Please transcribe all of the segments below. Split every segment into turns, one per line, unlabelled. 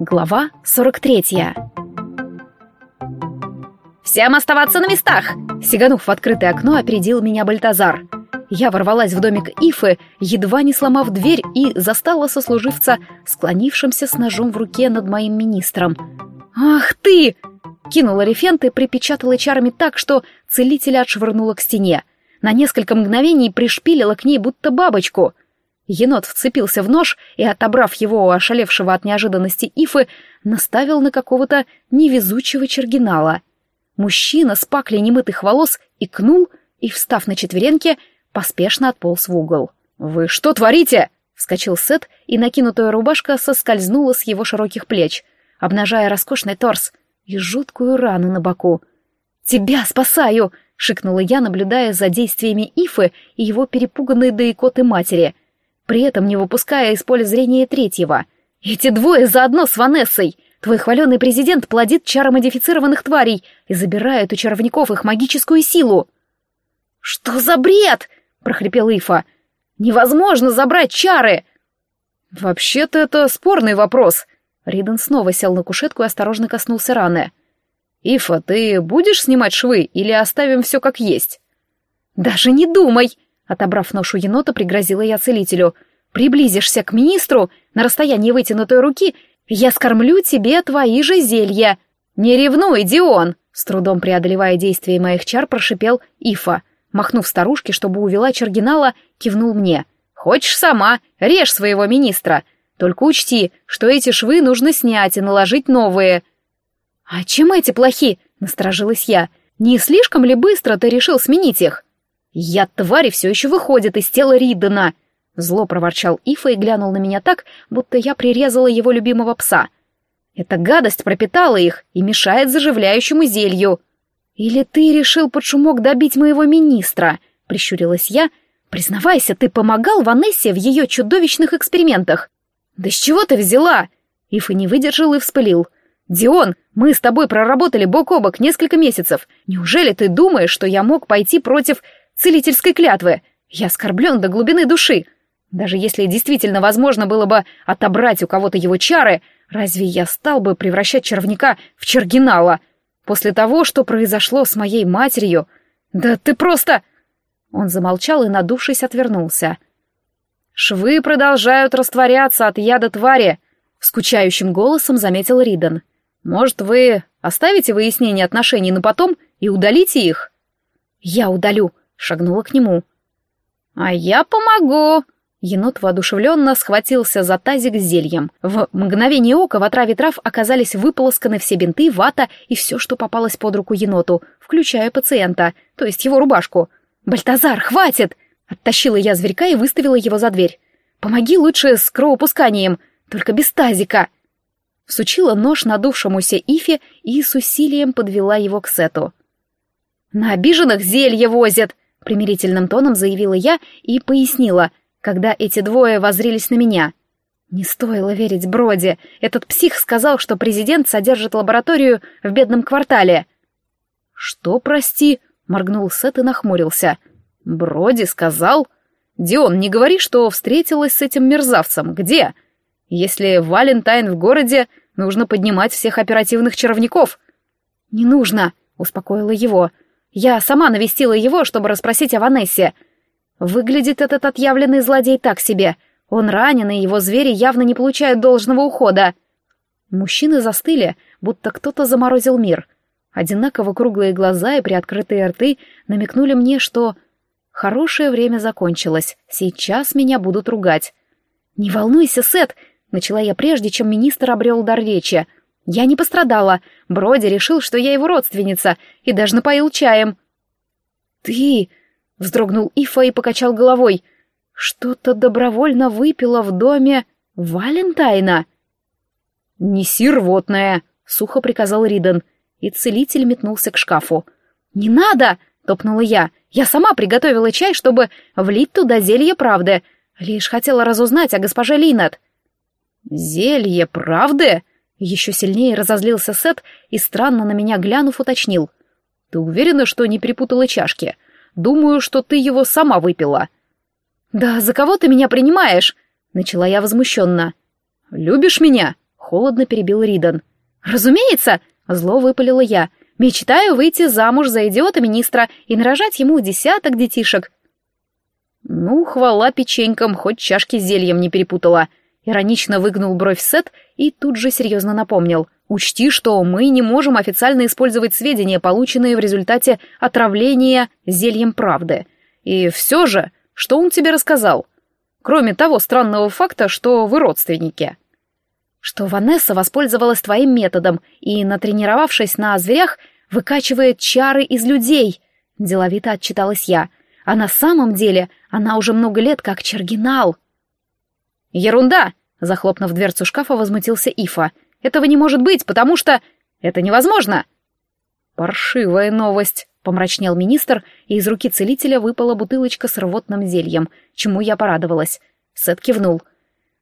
Глава 43 «Всем оставаться на местах!» Сиганув в открытое окно, опередил меня Бальтазар. Я ворвалась в домик Ифы, едва не сломав дверь, и застала сослуживца, склонившимся с ножом в руке над моим министром. «Ах ты!» Кинула рефент и припечатала чарами так, что целителя отшвырнула к стене. На несколько мгновений пришпилила к ней будто бабочку — Енот вцепился в нож и, отобрав его у ошалевшего от неожиданности Ифы, наставил на какого-то невезучего чергинала. Мужчина с паклей немытых волос икнул и, встав на четвереньки, поспешно отполз в угол. «Вы что творите?» — вскочил Сет, и накинутая рубашка соскользнула с его широких плеч, обнажая роскошный торс и жуткую рану на боку. «Тебя спасаю!» — шикнула я, наблюдая за действиями Ифы и его перепуганной до икоты матери — при этом не выпуская из поля зрения третьего. «Эти двое заодно с Ванессой! Твой хваленый президент плодит чаромодифицированных тварей и забирает у чаровников их магическую силу!» «Что за бред?» — прохрипел Ифа. «Невозможно забрать чары!» «Вообще-то это спорный вопрос». Риден снова сел на кушетку и осторожно коснулся раны. «Ифа, ты будешь снимать швы или оставим все как есть?» «Даже не думай!» Отобрав нож у енота, пригрозила я целителю. «Приблизишься к министру на расстоянии вытянутой руки, я скормлю тебе твои же зелья». «Не ревнуй, Дион!» С трудом преодолевая действие моих чар, прошипел Ифа. Махнув старушке, чтобы увела Чергинала, кивнул мне. «Хочешь сама, режь своего министра. Только учти, что эти швы нужно снять и наложить новые». «А чем эти плохи?» — насторожилась я. «Не слишком ли быстро ты решил сменить их?» «Яд твари все еще выходит из тела Риддена!» Зло проворчал Ифа и глянул на меня так, будто я прирезала его любимого пса. «Эта гадость пропитала их и мешает заживляющему зелью!» «Или ты решил под шумок добить моего министра?» — прищурилась я. «Признавайся, ты помогал Ванессе в ее чудовищных экспериментах!» «Да с чего ты взяла?» Ифа не выдержал и вспылил. «Дион, мы с тобой проработали бок о бок несколько месяцев. Неужели ты думаешь, что я мог пойти против целительской клятвы. Я оскорблен до глубины души. Даже если действительно возможно было бы отобрать у кого-то его чары, разве я стал бы превращать червняка в чергинала? После того, что произошло с моей матерью? Да ты просто... Он замолчал и, надувшись, отвернулся. «Швы продолжают растворяться от яда твари», — скучающим голосом заметил Риден. «Может, вы оставите выяснение отношений на потом и удалите их?» «Я удалю», шагнула к нему. «А я помогу!» Енот воодушевленно схватился за тазик с зельем. В мгновение ока в отраве трав оказались выполосканы все бинты, вата и все, что попалось под руку еноту, включая пациента, то есть его рубашку. «Бальтазар, хватит!» Оттащила я зверька и выставила его за дверь. «Помоги лучше с кровопусканием, только без тазика!» Всучила нож надувшемуся Ифе и с усилием подвела его к Сету. «На обиженных зелье возят!» Примирительным тоном заявила я и пояснила, когда эти двое возрились на меня. Не стоило верить Броди. Этот псих сказал, что президент содержит лабораторию в бедном квартале. «Что, прости?» — моргнул Сет и нахмурился. «Броди сказал?» «Дион, не говори, что встретилась с этим мерзавцем. Где?» «Если Валентайн в городе, нужно поднимать всех оперативных чаровников». «Не нужно», — успокоила его. Я сама навестила его, чтобы расспросить о Ванессе. Выглядит этот отъявленный злодей так себе. Он ранен, и его звери явно не получают должного ухода. Мужчины застыли, будто кто-то заморозил мир. Одинаково круглые глаза и приоткрытые рты намекнули мне, что хорошее время закончилось, сейчас меня будут ругать. «Не волнуйся, Сет!» — начала я прежде, чем министр обрел дар речи — я не пострадала. Броди решил, что я его родственница, и даже напоил чаем. «Ты...» — вздрогнул Ифа и покачал головой. «Что-то добровольно выпила в доме Валентайна». «Неси рвотное», — сухо приказал Риден, и целитель метнулся к шкафу. «Не надо!» — топнула я. «Я сама приготовила чай, чтобы влить туда зелье правды. Лишь хотела разузнать о госпоже Линет». «Зелье правды?» Еще сильнее разозлился Сет и, странно на меня глянув, уточнил. «Ты уверена, что не перепутала чашки? Думаю, что ты его сама выпила». «Да за кого ты меня принимаешь?» — начала я возмущенно. «Любишь меня?» — Холодно перебил Ридан. «Разумеется!» — зло выпалила я. «Мечтаю выйти замуж за идиота-министра и нарожать ему десяток детишек». «Ну, хвала печенькам, хоть чашки с зельем не перепутала», — иронично выгнул бровь Сет и тут же серьезно напомнил. «Учти, что мы не можем официально использовать сведения, полученные в результате отравления зельем правды. И все же, что он тебе рассказал? Кроме того странного факта, что вы родственники» что Ванесса воспользовалась твоим методом и, натренировавшись на зверях, выкачивает чары из людей», — деловито отчиталась я. «А на самом деле она уже много лет как Чергинал». «Ерунда!» — захлопнув дверцу шкафа, возмутился Ифа. «Этого не может быть, потому что... Это невозможно!» «Паршивая новость!» — помрачнел министр, и из руки целителя выпала бутылочка с рвотным зельем, чему я порадовалась. Сет кивнул —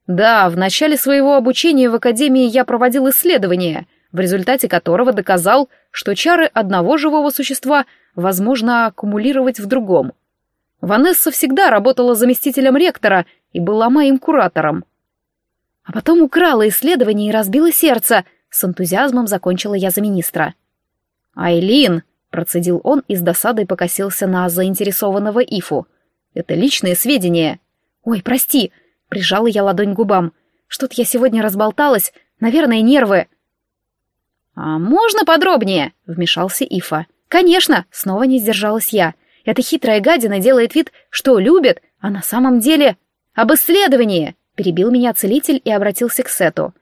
да, в начале своего обучения в академии я проводил исследование, в результате которого доказал, что чары одного живого существа возможно аккумулировать в другом. Ванесса всегда работала заместителем ректора и была моим куратором. А потом украла исследование и разбила сердце. С энтузиазмом закончила я за министра. «Айлин!» — процедил он и с досадой покосился на заинтересованного Ифу. «Это личные сведения». «Ой, прости!» Прижала я ладонь к губам. Что-то я сегодня разболталась, наверное, нервы. «А можно подробнее?» — вмешался Ифа. «Конечно!» — снова не сдержалась я. «Эта хитрая гадина делает вид, что любит, а на самом деле...» «Об исследовании!» — перебил меня целитель и обратился к Сету.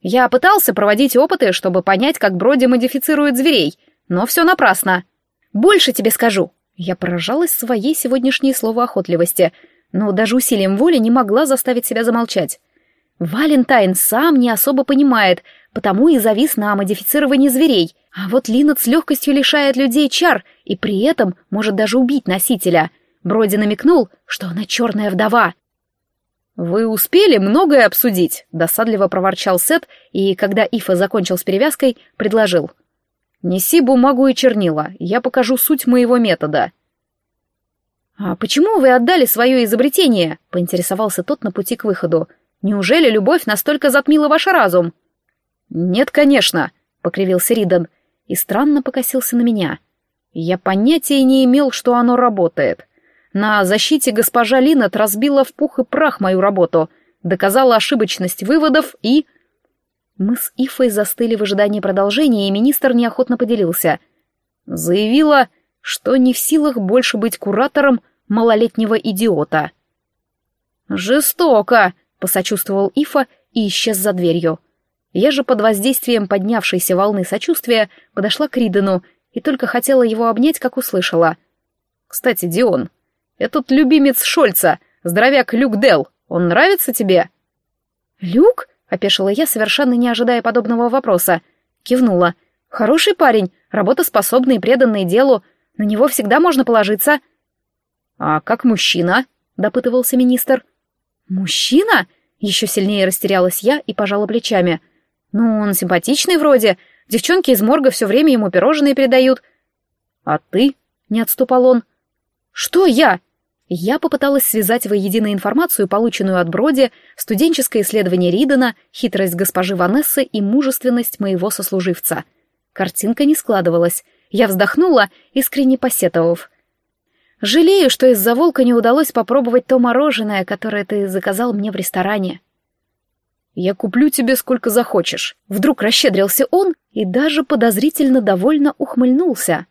«Я пытался проводить опыты, чтобы понять, как Броди модифицирует зверей, но все напрасно. Больше тебе скажу». Я поражалась своей сегодняшней словоохотливости — но даже усилием воли не могла заставить себя замолчать. Валентайн сам не особо понимает, потому и завис на модифицировании зверей, а вот Линнет с легкостью лишает людей чар и при этом может даже убить носителя. Броди намекнул, что она черная вдова. «Вы успели многое обсудить», — досадливо проворчал Сет, и, когда Ифа закончил с перевязкой, предложил. «Неси бумагу и чернила, я покажу суть моего метода». «А почему вы отдали свое изобретение?» — поинтересовался тот на пути к выходу. «Неужели любовь настолько затмила ваш разум?» «Нет, конечно», — покривился Ридан и странно покосился на меня. «Я понятия не имел, что оно работает. На защите госпожа Линнет разбила в пух и прах мою работу, доказала ошибочность выводов и...» Мы с Ифой застыли в ожидании продолжения, и министр неохотно поделился. Заявила, что не в силах больше быть куратором малолетнего идиота. «Жестоко!» — посочувствовал Ифа и исчез за дверью. Я же под воздействием поднявшейся волны сочувствия подошла к Ридену и только хотела его обнять, как услышала. «Кстати, Дион, этот любимец Шольца, здоровяк Люк Дел, он нравится тебе?» «Люк?» — опешила я, совершенно не ожидая подобного вопроса. Кивнула. «Хороший парень, работоспособный и преданный делу, на него всегда можно положиться». «А как мужчина?» — допытывался министр. «Мужчина?» — еще сильнее растерялась я и пожала плечами. «Ну, он симпатичный вроде. Девчонки из морга все время ему пирожные передают». «А ты?» — не отступал он. «Что я?» Я попыталась связать воедино информацию, полученную от Броди, студенческое исследование Ридена, хитрость госпожи Ванессы и мужественность моего сослуживца. Картинка не складывалась. Я вздохнула, искренне посетовав. «Жалею, что из-за волка не удалось попробовать то мороженое, которое ты заказал мне в ресторане». «Я куплю тебе сколько захочешь». Вдруг расщедрился он и даже подозрительно довольно ухмыльнулся.